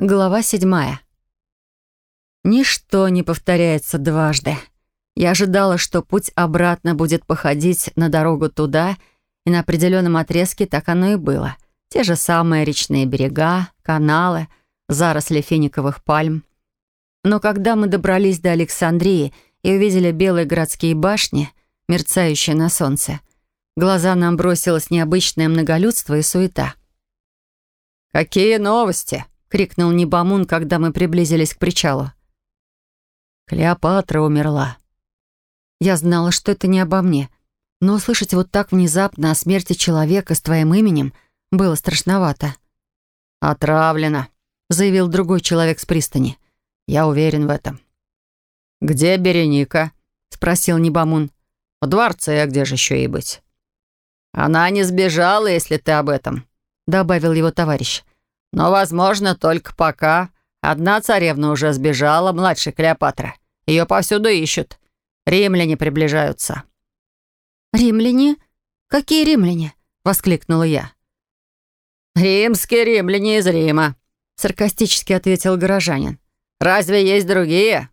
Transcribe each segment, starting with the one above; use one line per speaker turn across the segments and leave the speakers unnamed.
Глава седьмая. Ничто не повторяется дважды. Я ожидала, что путь обратно будет походить на дорогу туда, и на определенном отрезке так оно и было. Те же самые речные берега, каналы, заросли финиковых пальм. Но когда мы добрались до Александрии и увидели белые городские башни, мерцающие на солнце, глаза нам бросилось необычное многолюдство и суета.
«Какие новости!»
— крикнул Небамун, когда мы приблизились к причалу.
«Клеопатра умерла».
Я знала, что это не обо мне, но услышать вот так внезапно о смерти человека с твоим именем было страшновато.
«Отравлена», — заявил другой человек с пристани. «Я уверен в этом». «Где Береника?» — спросил Небамун. «В дворце, а где же еще ей быть?» «Она не сбежала, если ты об этом», — добавил его товарищ. Но, возможно, только пока. Одна царевна уже сбежала, младшая Клеопатра. Ее повсюду ищут. Римляне приближаются».
«Римляне? Какие римляне?» — воскликнула я.
«Римские римляне из Рима», — саркастически ответил горожанин. «Разве есть другие?»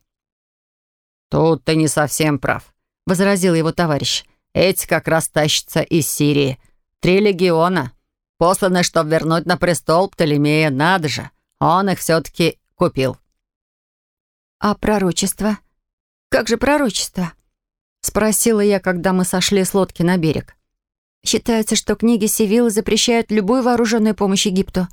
«Тут ты не совсем прав», — возразил его товарищ. «Эти как раз тащатся из Сирии. Три легиона посланы, чтобы вернуть на престол Птолемея, надо же. Он их все-таки купил».
«А пророчество? Как же пророчество?» Спросила я, когда мы сошли с лодки на берег. «Считается, что книги Севилы запрещают любую вооруженную помощь Египту».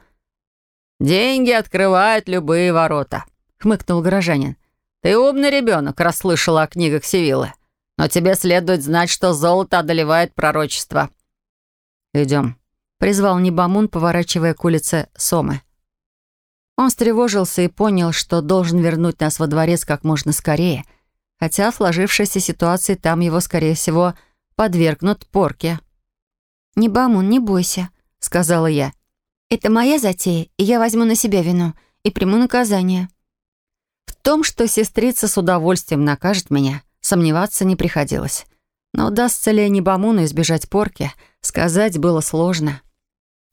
«Деньги открывают любые ворота», — хмыкнул горожанин. «Ты умный ребенок, расслышала о книгах Севилы. Но тебе следует знать, что золото одолевает пророчество». «Идем», призвал Небамун, поворачивая к улице Сомы. Он встревожился и понял, что должен вернуть нас во дворец как можно скорее, хотя в сложившейся ситуации там его, скорее всего, подвергнут порке.
«Небамун, не бойся», — сказала я. «Это моя затея, и я возьму на себя вину и приму наказание».
В том, что сестрица с удовольствием накажет меня, сомневаться не приходилось. Но удастся ли Небамуну избежать порки, сказать было сложно.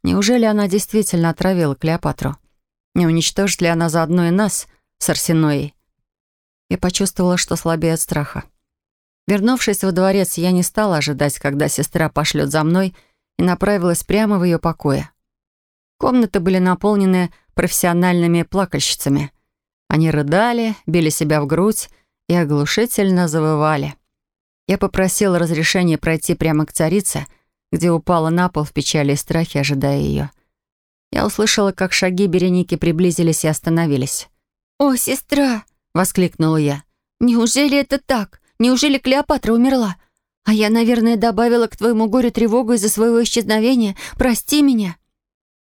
Неужели она действительно отравила Клеопатру? Не уничтожит ли она заодно и нас с Арсеноей? Я почувствовала, что слабее от страха. Вернувшись во дворец, я не стала ожидать, когда сестра пошлет за мной, и направилась прямо в ее покое. Комнаты были наполнены профессиональными плакальщицами. Они рыдали, били себя в грудь и оглушительно завывали. Я попросила разрешения пройти прямо к царице — где упала на пол в печали и страхе, ожидая ее. Я услышала, как шаги Береники приблизились и остановились.
«О, сестра!»
— воскликнула я.
«Неужели это так? Неужели Клеопатра умерла? А я, наверное, добавила к твоему горю тревогу из-за своего исчезновения. Прости меня!»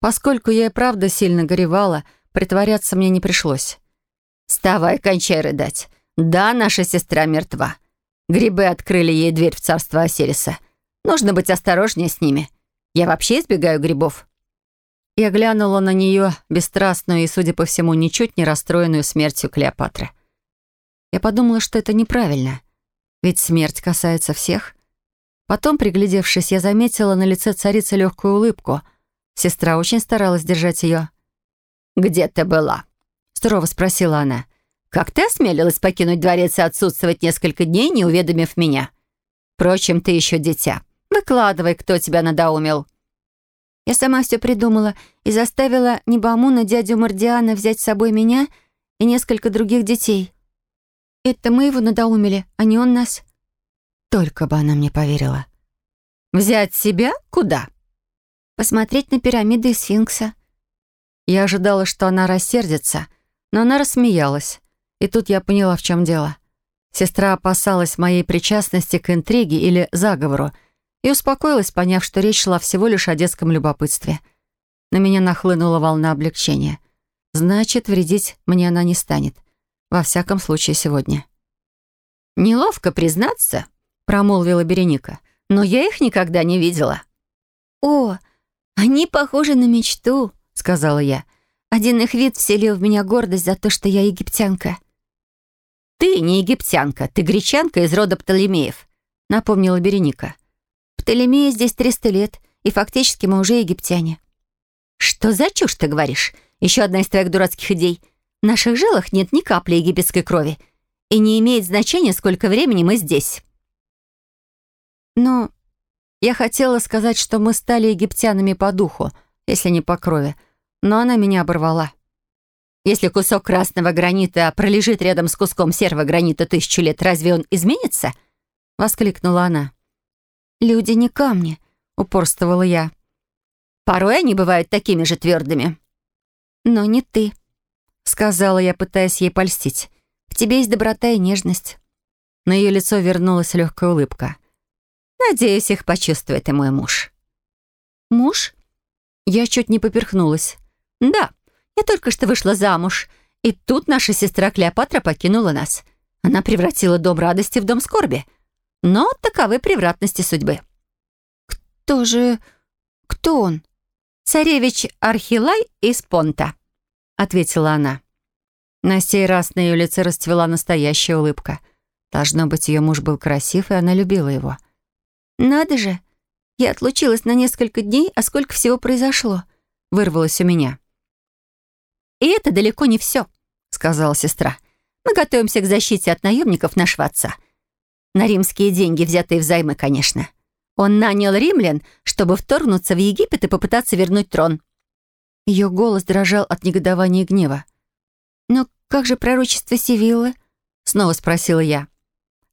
Поскольку я и правда сильно горевала, притворяться мне не пришлось.
«Вставай, кончай рыдать. Да, наша сестра мертва. Грибы открыли ей дверь в царство Осириса. Нужно быть осторожнее с ними. Я вообще избегаю грибов».
Я глянула на нее, бесстрастную и, судя по всему, ничуть не расстроенную смертью Клеопатры. Я подумала, что это неправильно, ведь смерть касается всех. Потом, приглядевшись, я заметила на лице царицы легкую улыбку. Сестра очень старалась держать ее.
«Где ты была?» — сурово спросила она. «Как ты осмелилась покинуть дворец и отсутствовать несколько дней, не уведомив меня? Впрочем, ты еще дитя. Выкладывай, кто тебя надоумил».
Я сама все придумала и заставила Небамуна дядю Мордиана взять с собой меня и несколько других детей. Это мы его надоумили, а не он нас.
Только бы она мне поверила.
«Взять себя? Куда?»
«Посмотреть на пирамиды и сфинкса».
Я ожидала, что она рассердится, но она рассмеялась. И тут я поняла, в чем дело. Сестра опасалась моей причастности к интриге или заговору, и успокоилась, поняв, что речь шла всего лишь о детском любопытстве. На меня нахлынула волна облегчения. Значит, вредить мне она не станет. Во всяком случае, сегодня.
«Неловко признаться», — промолвила Береника, «но я их никогда не видела».
«О, они похожи на мечту», — сказала я. «Один их вид вселил в меня гордость за то, что я египтянка».
«Ты не египтянка, ты гречанка из рода Птолемеев», — напомнила Береника. «Береника».
Птолемея здесь 300 лет, и фактически мы уже египтяне».
«Что за чушь ты говоришь?
Еще одна из твоих дурацких идей. В наших жилах нет ни капли египетской крови, и не имеет значения, сколько времени мы здесь».
«Ну, я хотела сказать, что мы стали египтянами по духу, если не по крови, но она меня оборвала.
Если кусок красного гранита пролежит рядом с куском серого гранита тысячу лет, разве он изменится?»
— воскликнула она.
«Люди не камни», — упорствовала я. «Порой они бывают такими же твердыми». «Но не ты», — сказала я, пытаясь ей польстить. «В тебе есть доброта и нежность».
На ее лицо вернулась легкая улыбка.
«Надеюсь, их почувствует и мой муж».
«Муж?» Я чуть не поперхнулась.
«Да, я только что вышла замуж, и тут наша сестра Клеопатра покинула нас. Она превратила дом радости в дом скорби. Но таковы превратности судьбы.
«Кто же... кто он?»
«Царевич Архилай из Понта», — ответила она.
На сей раз на ее лице расцвела настоящая улыбка. Должно быть, ее муж был красив, и она любила его.
«Надо же! Я отлучилась на несколько дней, а сколько всего произошло!» — вырвалось у меня. «И это далеко не все», — сказала сестра. «Мы готовимся к защите от наемников нашего отца. На римские деньги, взятые взаймы, конечно. Он нанял римлян, чтобы вторгнуться в Египет и попытаться вернуть трон.
Ее голос дрожал от негодования и гнева.
«Но как же пророчество Сивиллы?» — снова спросила я.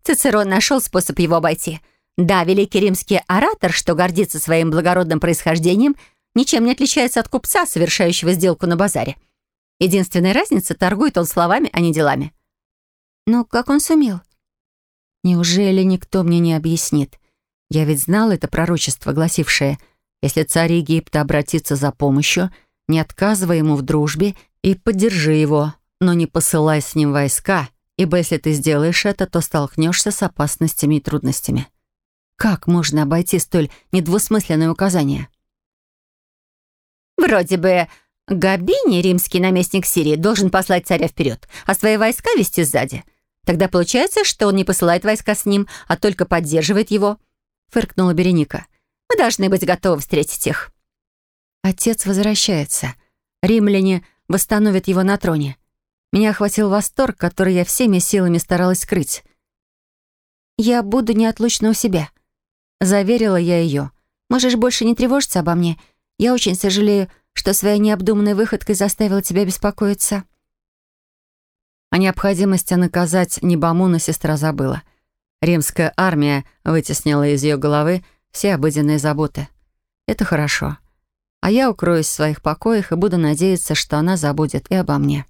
Цицерон нашел способ его обойти. Да, великий римский оратор, что гордится своим благородным происхождением, ничем не отличается от купца, совершающего сделку на базаре. Единственная разница — торгует он словами, а не делами.
«Но как он сумел?» Неужели никто мне не объяснит? Я ведь знал это пророчество, гласившее, «Если царь Египта обратится за помощью, не отказывай ему в дружбе и поддержи его, но не посылай с ним войска, ибо если ты сделаешь это, то столкнешься с опасностями и трудностями». Как можно обойти столь недвусмысленное указание?
«Вроде бы Габини, римский наместник Сирии, должен послать царя вперед, а свои войска вести сзади. Тогда получается, что он не посылает войска с ним, а только поддерживает его», — фыркнула Береника. «Мы должны быть готовы встретить их».
Отец возвращается. Римляне восстановят его на троне. Меня охватил восторг, который я всеми силами старалась скрыть. «Я буду неотлучно у себя», — заверила я ее. «Можешь больше не тревожиться обо мне. Я очень сожалею, что своей необдуманной выходкой заставила тебя беспокоиться». О необходимости наказать Небамуна сестра забыла. Римская армия вытеснила из ее головы все обыденные заботы. Это хорошо. А я укроюсь в своих покоях и буду надеяться, что она забудет и обо мне.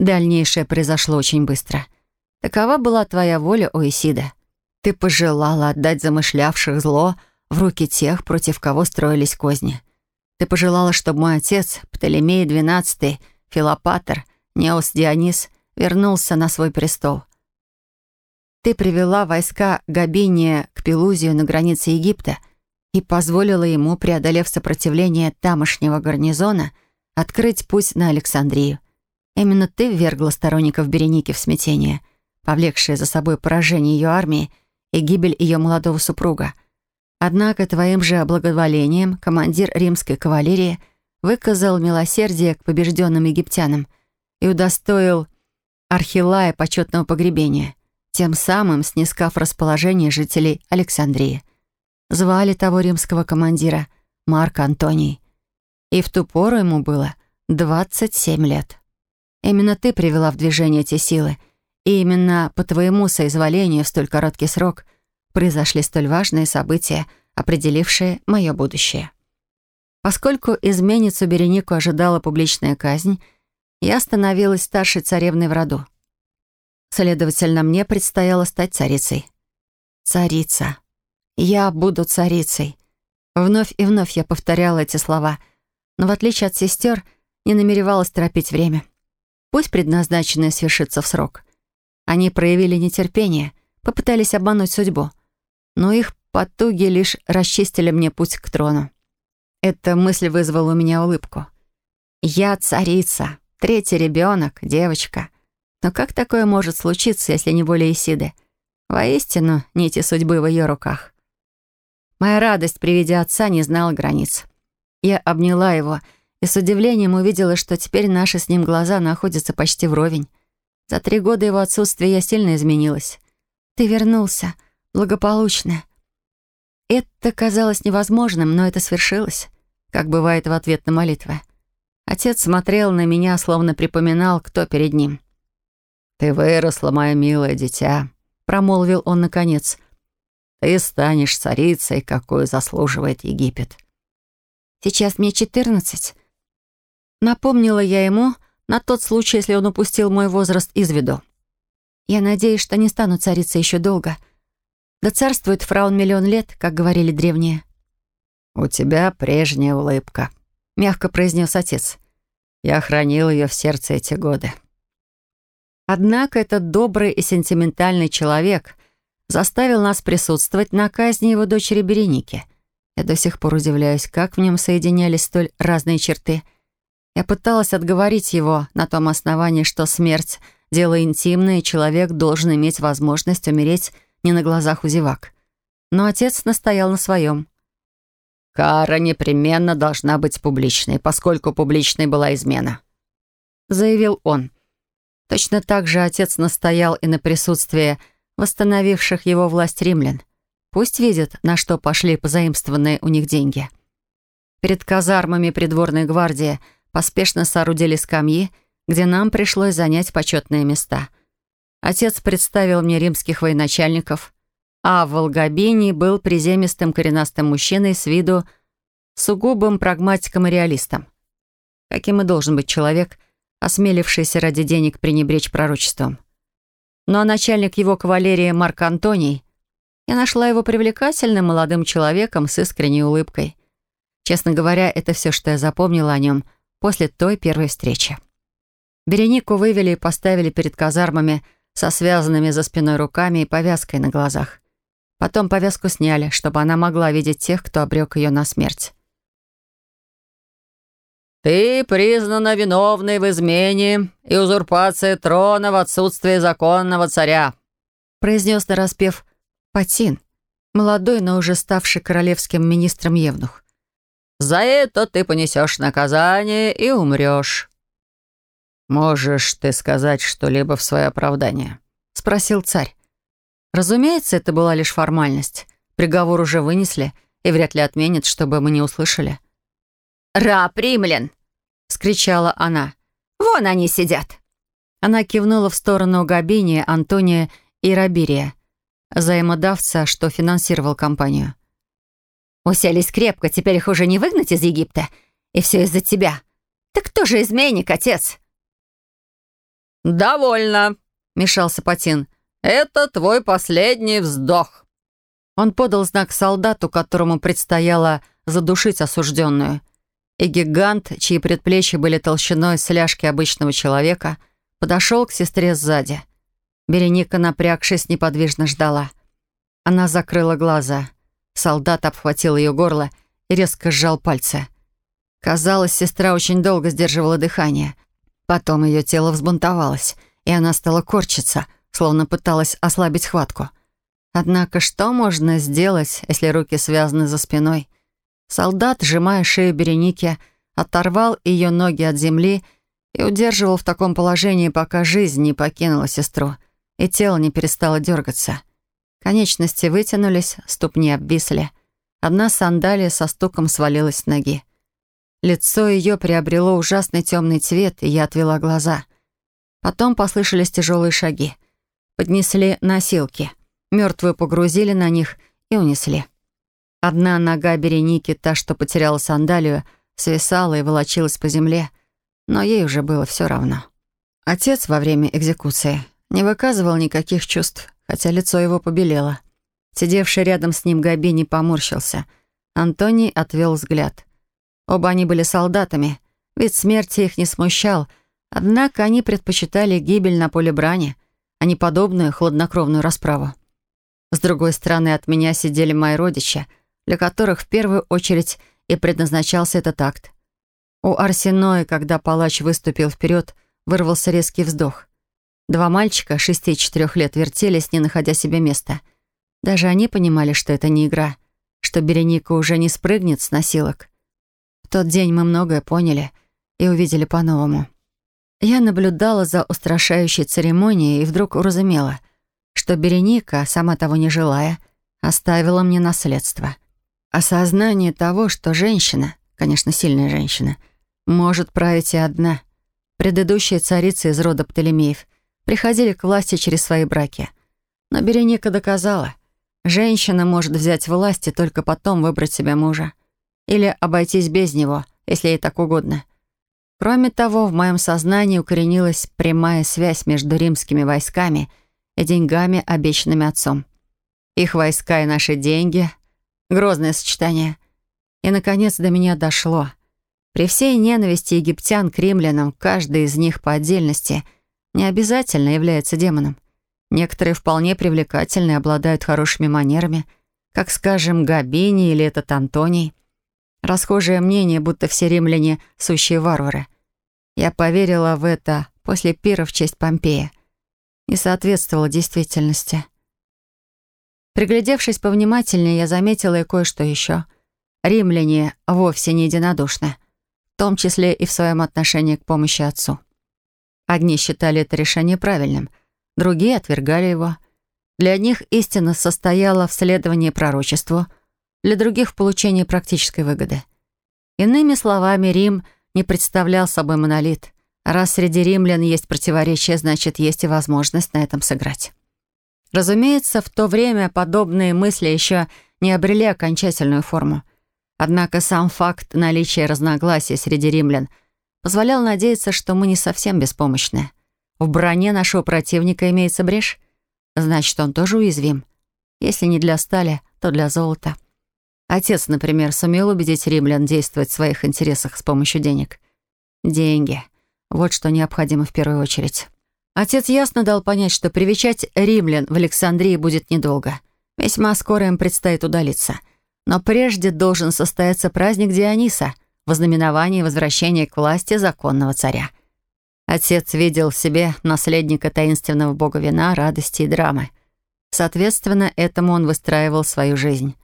Дальнейшее произошло очень быстро. Такова была твоя воля, Оисида. Ты пожелала отдать замышлявших зло в руки тех, против кого строились козни. Ты пожелала, чтобы мой отец, Птолемей XII, Филопатор, Неос Дионис вернулся на свой престол. Ты привела войска Габиния к Пелузию на границе Египта и позволила ему, преодолев сопротивление тамошнего гарнизона, открыть путь на Александрию. Именно ты ввергла сторонников Береники в смятение, повлекшее за собой поражение ее армии и гибель ее молодого супруга. Однако твоим же благоволением командир римской кавалерии выказал милосердие к побежденным египтянам — и удостоил Архилая почетного погребения, тем самым снискав расположение жителей Александрии. Звали того римского командира Марк Антоний. И в ту пору ему было 27 лет. Именно ты привела в движение эти силы, и именно по твоему соизволению в столь короткий срок произошли столь важные события, определившие мое будущее. Поскольку изменницу Беренику ожидала публичная казнь, я становилась старшей царевной в роду. Следовательно, мне предстояло стать царицей. Царица. Я буду царицей. Вновь и вновь я повторяла эти слова, но в отличие от сестер, не намеревалась торопить время. Пусть предназначенное свершится в срок. Они проявили нетерпение, попытались обмануть судьбу, но их потуги лишь расчистили мне путь к трону. Эта мысль вызвала у меня улыбку. «Я царица!» Третий ребенок, девочка. Но как такое может случиться, если не более Исиды? Воистину, нити судьбы в ее руках. Моя радость при виде отца не знала границ. Я обняла его и с удивлением увидела, что теперь наши с ним глаза находятся почти вровень. За три года его отсутствия я сильно изменилась. «Ты вернулся. Благополучно». Это казалось невозможным, но это свершилось, как бывает в ответ на молитвы. Отец смотрел на меня, словно припоминал, кто перед ним. «Ты выросла, мое милое дитя», — промолвил он наконец. «Ты станешь царицей, какую заслуживает Египет». «Сейчас мне четырнадцать». Напомнила я ему на тот случай, если он упустил мой возраст из виду. «Я надеюсь, что не стану царицей еще долго. Да царствует фраун миллион лет, как говорили древние». «У тебя прежняя улыбка», — мягко произнес отец. «Я хранил ее в сердце эти годы». Однако этот добрый и сентиментальный человек заставил нас присутствовать на казни его дочери Береники. Я до сих пор удивляюсь, как в нем соединялись столь разные черты. Я пыталась отговорить его на том основании, что смерть — дело интимное, и человек должен иметь возможность умереть не на глазах у зевак. Но отец настоял на своем. «Кара непременно должна быть публичной, поскольку публичной была измена», — заявил он. Точно так же отец настоял и на присутствие восстановивших его власть римлян. Пусть видят, на что пошли позаимствованные у них деньги. Перед казармами придворной гвардии поспешно соорудили скамьи, где нам пришлось занять почетные места. Отец представил мне римских военачальников, а в был приземистым коренастым мужчиной с виду сугубым прагматиком и реалистом. Каким и должен быть человек, осмелившийся ради денег пренебречь пророчеством. Ну а начальник его кавалерии Марк Антоний, я нашла его привлекательным молодым человеком с искренней улыбкой. Честно говоря, это все, что я запомнила о нем после той первой встречи. Беренику вывели и поставили перед казармами со связанными за спиной руками и повязкой на глазах. Потом повязку сняли, чтобы она могла видеть тех, кто обрек ее на смерть. «Ты признана виновной в измене и узурпации трона в отсутствие законного царя», произнес нараспев Патин, молодой, но уже ставший королевским министром Евнух. «За это ты понесешь наказание и умрешь». «Можешь ты сказать что-либо в свое оправдание?» спросил царь. Разумеется, это была лишь формальность. Приговор уже вынесли и вряд ли отменят, чтобы мы не услышали.
Ра Примлен! — скричала она. «Вон они сидят!»
Она кивнула в сторону Габиния, Антония и Рабирия, взаимодавца, что финансировал компанию.
«Уселись крепко, теперь их уже не выгнать из Египта. И все из-за тебя. Ты кто же изменник, отец?»
«Довольно», — мешался Патин. «Это твой последний вздох!»
Он подал знак солдату, которому предстояло задушить осужденную. И гигант, чьи предплечья были толщиной сляжки обычного человека, подошел к сестре сзади. Береника, напрягшись, неподвижно ждала. Она закрыла глаза. Солдат обхватил ее горло и резко сжал пальцы. Казалось, сестра очень долго сдерживала дыхание. Потом ее тело взбунтовалось, и она стала корчиться — словно пыталась ослабить хватку. Однако что можно сделать, если руки связаны за спиной? Солдат, сжимая шею Береники, оторвал ее ноги от земли и удерживал в таком положении, пока жизнь не покинула сестру, и тело не перестало дергаться. Конечности вытянулись, ступни обвисли. Одна сандалия со стуком свалилась с ноги. Лицо ее приобрело ужасный темный цвет, и я отвела глаза. Потом послышались тяжелые шаги поднесли носилки. Мертвую погрузили на них и унесли. Одна нога Береники, та, что потеряла сандалию, свисала и волочилась по земле, но ей уже было все равно. Отец во время экзекуции не выказывал никаких чувств, хотя лицо его побелело. Сидевший рядом с ним Габи не поморщился. Антоний отвел взгляд. Оба они были солдатами, ведь смерти их не смущал, однако они предпочитали гибель на поле брани, а не подобную хладнокровную расправу. С другой стороны, от меня сидели мои родичи, для которых в первую очередь и предназначался этот акт. У Арсеноя, когда палач выступил вперед, вырвался резкий вздох. Два мальчика, шести и четырех лет, вертелись, не находя себе места. Даже они понимали, что это не игра, что Береника уже не спрыгнет с носилок. В тот день мы многое поняли и увидели по-новому. Я наблюдала за устрашающей церемонией и вдруг уразумела, что Береника, сама того не желая, оставила мне наследство. Осознание того, что женщина, конечно, сильная женщина, может править и одна. Предыдущие царицы из рода Птолемеев приходили к власти через свои браки. Но Береника доказала, женщина может взять власть и только потом выбрать себе мужа. Или обойтись без него, если ей так угодно — Кроме того, в моем сознании укоренилась прямая связь между римскими войсками и деньгами, обещанными отцом. Их войска и наши деньги — грозное сочетание. И, наконец, до меня дошло. При всей ненависти египтян к римлянам, каждый из них по отдельности не обязательно является демоном. Некоторые вполне привлекательны и обладают хорошими манерами, как, скажем, Габини или этот Антоний — Расхожее мнение, будто все римляне — сущие варвары. Я поверила в это после пира в честь Помпея. Не соответствовало действительности. Приглядевшись повнимательнее, я заметила и кое-что еще. Римляне вовсе не единодушны, в том числе и в своем отношении к помощи отцу. Одни считали это решение правильным, другие отвергали его. Для них истина состояла в следовании пророчеству — для других получения практической выгоды. Иными словами, Рим не представлял собой монолит. Раз среди римлян есть противоречие, значит, есть и возможность на этом сыграть. Разумеется, в то время подобные мысли еще не обрели окончательную форму. Однако сам факт наличия разногласий среди римлян позволял надеяться, что мы не совсем беспомощны. В броне нашего противника имеется брешь, значит, он тоже уязвим. Если не для стали, то для золота. Отец, например, сумел убедить римлян действовать в своих интересах с помощью денег. Деньги. Вот что необходимо в первую очередь. Отец ясно дал понять, что привечать римлян в Александрии будет недолго. Весьма скоро им предстоит удалиться. Но прежде должен состояться праздник Диониса, вознаменование возвращения к власти законного царя. Отец видел в себе наследника таинственного бога вина, радости и драмы. Соответственно, этому он выстраивал свою жизнь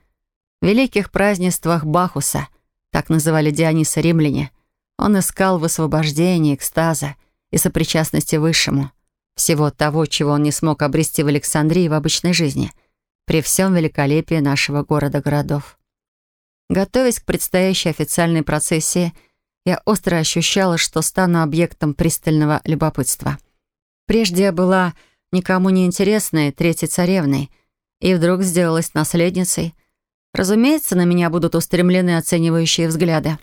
великих празднествах Бахуса, так называли Диониса римляне, он искал высвобождения, экстаза и сопричастности высшему, всего того, чего он не смог обрести в Александрии в обычной жизни, при всем великолепии нашего города-городов. Готовясь к предстоящей официальной процессии, я остро ощущала, что стану объектом пристального любопытства. Прежде я была никому не интересной третьей царевной, и вдруг сделалась наследницей — Разумеется, на меня будут устремлены оценивающие взгляды.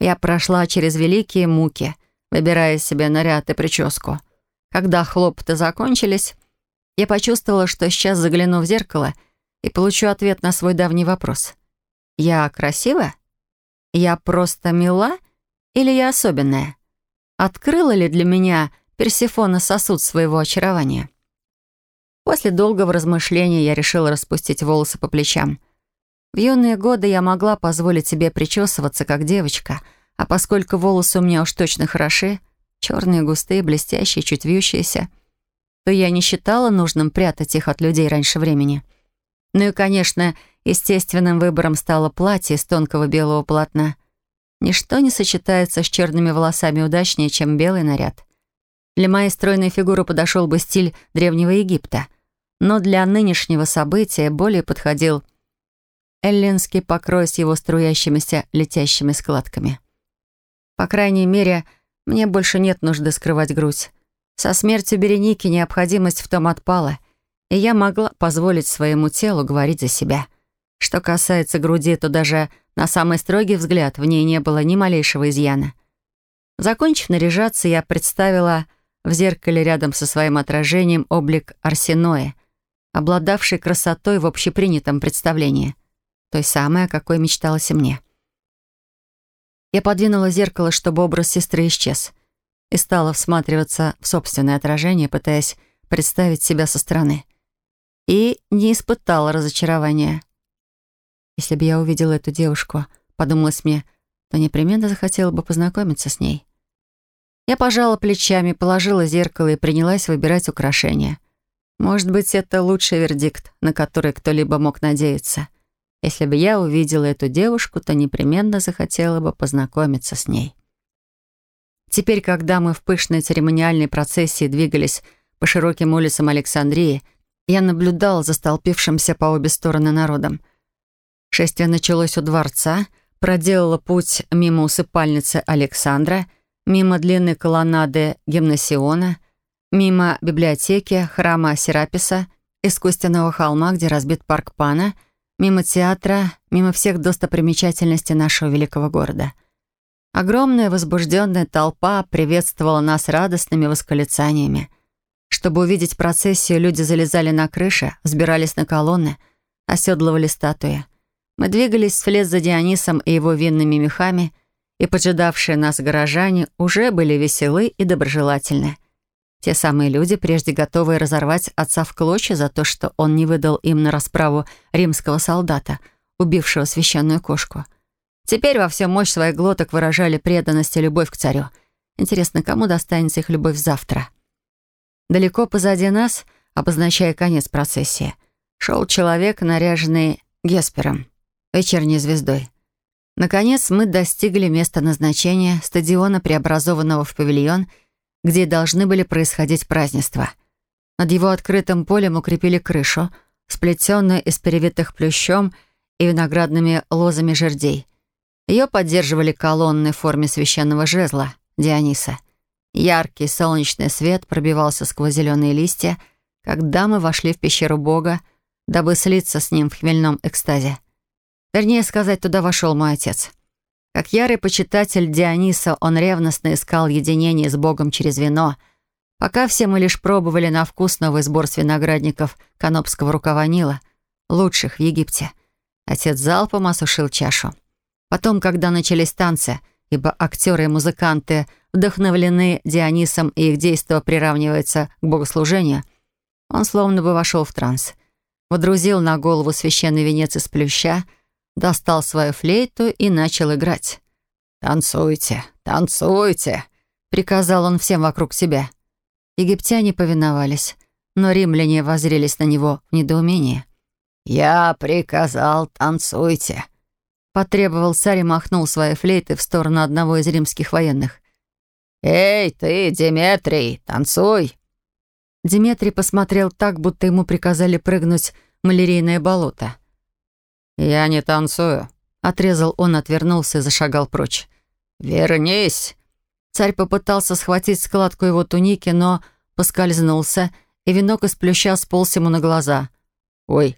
Я прошла через великие муки, выбирая себе наряд и прическу. Когда хлопоты закончились, я почувствовала, что сейчас загляну в зеркало и получу ответ на свой давний вопрос. «Я красива? Я просто мила? Или я особенная? Открыла ли для меня Персифона сосуд своего очарования?» После долгого размышления я решила распустить волосы по плечам — в юные годы я могла позволить себе причесываться, как девочка, а поскольку волосы у меня уж точно хороши, черные, густые, блестящие, чуть вьющиеся, то я не считала нужным прятать их от людей раньше времени. Ну и, конечно, естественным выбором стало платье из тонкого белого полотна. Ничто не сочетается с черными волосами удачнее, чем белый наряд. Для моей стройной фигуры подошел бы стиль Древнего Египта, но для нынешнего события более подходил – эллинский покрой с его струящимися летящими складками. По крайней мере, мне больше нет нужды скрывать грудь. Со смертью Береники необходимость в том отпала, и я могла позволить своему телу говорить за себя. Что касается груди, то даже на самый строгий взгляд в ней не было ни малейшего изъяна. Закончив наряжаться, я представила в зеркале рядом со своим отражением облик Арсеноя, обладавший красотой в общепринятом представлении — той самой, о какой мечталось и мне. Я подвинула зеркало, чтобы образ сестры исчез, и стала всматриваться в собственное отражение, пытаясь представить себя со стороны. И не испытала разочарования. Если бы я увидела эту девушку, подумалось мне, то непременно захотела бы познакомиться с ней. Я пожала плечами, положила зеркало и принялась выбирать украшения. Может быть, это лучший вердикт, на который кто-либо мог надеяться — если бы я увидела эту девушку, то непременно захотела бы познакомиться с ней. Теперь, когда мы в пышной церемониальной процессии двигались по широким улицам Александрии, я наблюдал за столпившимся по обе стороны народом. Шествие началось у дворца, проделало путь мимо усыпальницы Александра, мимо длинной колоннады Гимнасиона, мимо библиотеки, храма Сераписа, искусственного холма, где разбит парк Пана — Мимо театра, мимо всех достопримечательностей нашего великого города. Огромная возбужденная толпа приветствовала нас радостными восклицаниями. Чтобы увидеть процессию, люди залезали на крыши, взбирались на колонны, оседлывали статуи. Мы двигались вслед за Дионисом и его винными мехами, и поджидавшие нас горожане уже были веселы и доброжелательны — те самые люди, прежде готовые разорвать отца в клочья за то, что он не выдал им на расправу римского солдата, убившего священную кошку. Теперь во всю мощь своих глоток выражали преданность и любовь к царю. Интересно, кому достанется их любовь завтра? Далеко позади нас, обозначая конец процессии, шел человек, наряженный Геспером, вечерней звездой. Наконец мы достигли места назначения, стадиона, преобразованного в павильон — где должны были происходить празднества. Над его открытым полем укрепили крышу, сплетенную из перевитых плющом и виноградными лозами жердей. Ее поддерживали колонны в форме священного жезла Диониса. Яркий солнечный свет пробивался сквозь зеленые листья, когда мы вошли в пещеру Бога, дабы слиться с ним в хмельном экстазе. Вернее сказать, туда вошел мой отец — как ярый почитатель Диониса, он ревностно искал единение с Богом через вино, пока все мы лишь пробовали на вкус новый сбор с виноградников канопского рукава Нила, лучших в Египте. Отец залпом осушил чашу. Потом, когда начались танцы, ибо актеры и музыканты вдохновлены Дионисом и их действо приравнивается к богослужению, он словно бы вошел в транс. Водрузил на голову священный венец из плюща — достал свою флейту и начал играть. «Танцуйте, танцуйте!» — приказал он всем вокруг себя. Египтяне повиновались, но римляне воззрелись на него в недоумении. «Я приказал, танцуйте!» Потребовал царь и махнул своей флейты в сторону одного из римских военных. «Эй, ты, Диметрий, танцуй!» Диметрий посмотрел так, будто ему приказали прыгнуть в малярийное болото — «Я не танцую», — отрезал он, отвернулся и зашагал прочь. «Вернись!» Царь попытался схватить складку его туники, но поскользнулся, и венок из плюща сполз ему на глаза. «Ой!»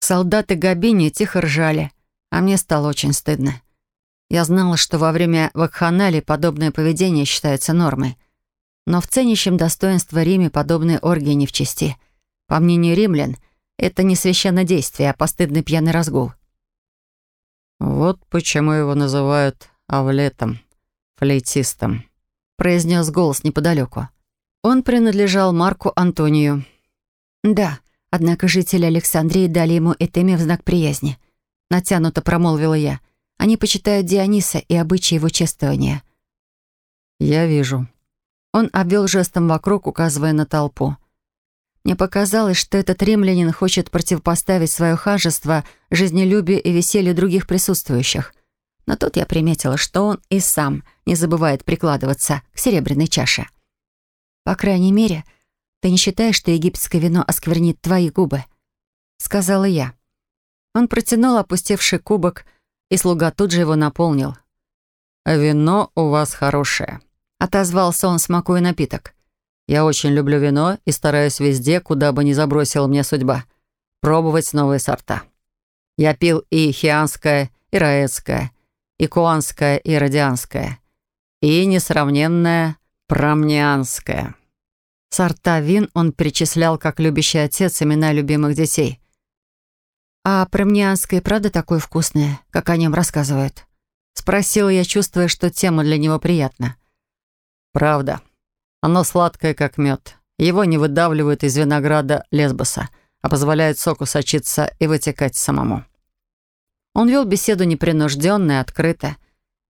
Солдаты Габини тихо ржали, а мне стало очень стыдно. Я знала, что во время вакханалии подобное поведение считается нормой. Но в ценящем достоинство Риме подобные оргии не в чести. По мнению римлян — это не священное действие, а постыдный пьяный разгул. «Вот почему его называют Авлетом, флейтистом», — произнес голос неподалеку. Он принадлежал Марку Антонию. «Да, однако жители Александрии дали ему Этеме в знак приязни», — натянуто промолвила я. «Они почитают Диониса и обычаи его чествования». «Я вижу». Он обвел жестом вокруг, указывая на толпу. «Я вижу».
Мне показалось, что этот римлянин хочет противопоставить свое хажество жизнелюбие и веселье других присутствующих. Но тут я приметила, что он и сам не забывает прикладываться к серебряной чаше. «По крайней мере, ты не считаешь, что египетское вино осквернит твои губы?» — сказала я. Он протянул опустевший кубок, и слуга тут же его наполнил.
«Вино у вас хорошее», — отозвался он, смакуя напиток. Я очень люблю вино и стараюсь везде, куда бы ни забросила мне судьба, пробовать новые сорта. Я пил и хианское, и раэцкое, и куанское, и радианское, и несравненное прамнианское. Сорта вин он перечислял как любящий отец имена любимых детей.
«А прамнианское правда такое вкусное, как о нем рассказывают?»
Спросила я, чувствуя, что тема для него приятна. «Правда», оно сладкое, как мед. Его не выдавливают из винограда лесбоса, а позволяют соку сочиться и вытекать самому. Он вел беседу непринужденно и открыто.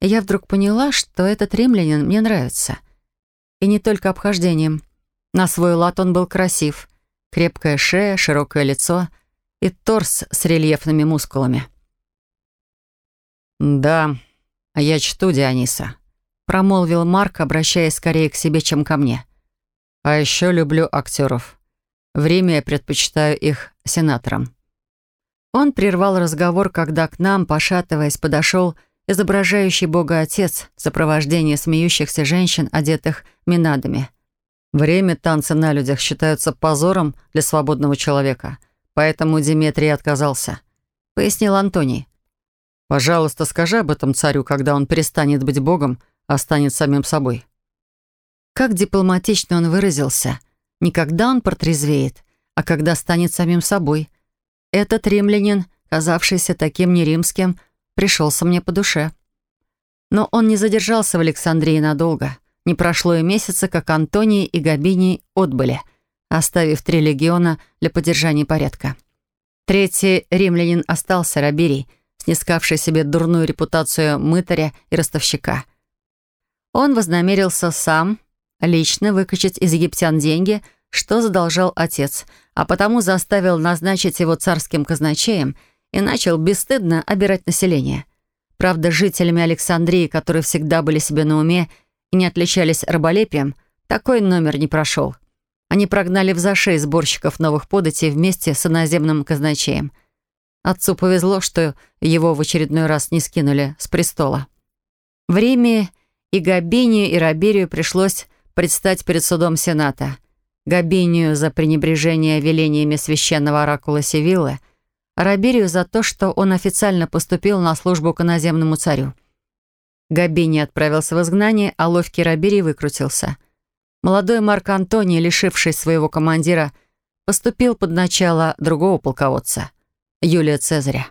И я вдруг поняла, что этот римлянин мне нравится. И не только обхождением. На свой лад он был красив. Крепкая шея, широкое лицо и торс с рельефными мускулами. «Да, я чту Диониса», промолвил Марк, обращаясь скорее к себе, чем ко мне. «А еще люблю актеров. В Риме я предпочитаю их сенаторам». Он прервал разговор, когда к нам, пошатываясь, подошел изображающий Бога Отец в сопровождении смеющихся женщин, одетых минадами. Время танцы на людях считаются позором для свободного человека, поэтому Диметрий отказался, пояснил Антоний. «Пожалуйста, скажи об этом царю, когда он перестанет быть богом а станет самим собой. Как дипломатично он выразился. Не когда он протрезвеет, а когда станет самим собой. Этот римлянин, казавшийся таким неримским, пришелся мне по душе. Но он не задержался в Александрии надолго. Не прошло и месяца, как Антоний и Габиний отбыли, оставив три легиона для поддержания порядка. Третий римлянин остался Рабирий, снискавший себе дурную репутацию мытаря и ростовщика — он вознамерился сам лично выкачать из египтян деньги, что задолжал отец, а потому заставил назначить его царским казначеем и начал бесстыдно обирать население. Правда, жителями Александрии, которые всегда были себе на уме и не отличались раболепием, такой номер не прошел. Они прогнали в зашей сборщиков новых податей вместе с иноземным казначеем. Отцу повезло, что его в очередной раз не скинули с престола. В Риме и Габинию и Рабирию пришлось предстать перед судом Сената. Габинию за пренебрежение велениями священного оракула Севиллы, а Рабирию за то, что он официально поступил на службу к иноземному царю. Габини отправился в изгнание, а ловкий Рабирий выкрутился. Молодой Марк Антоний, лишившись своего командира, поступил под начало другого полководца, Юлия Цезаря.